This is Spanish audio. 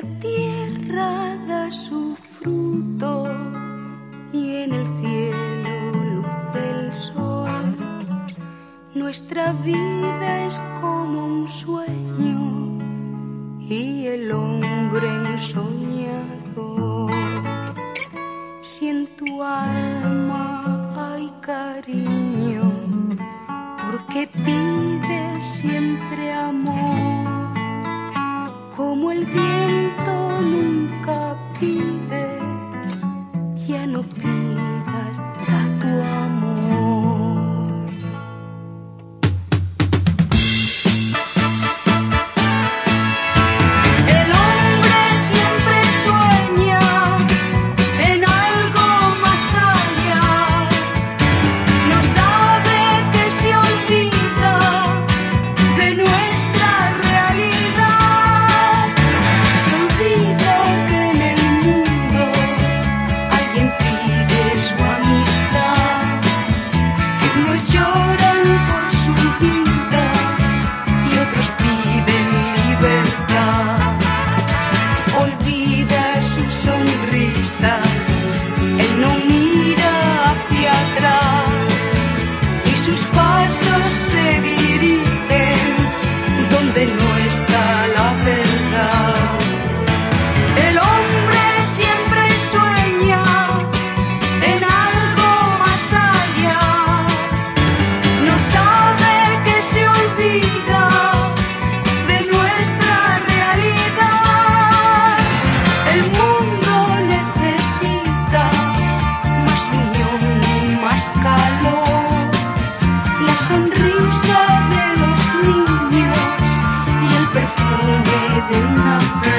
la tierra da su fruto y en el cielo luce el sol. Nuestra vida es como un sueño y el hombre ensoñado. Si en tu alma hay cariño, porque pide gente, ¿quién opina? el nombre. sonrisa de los niños y el perfume de una flor.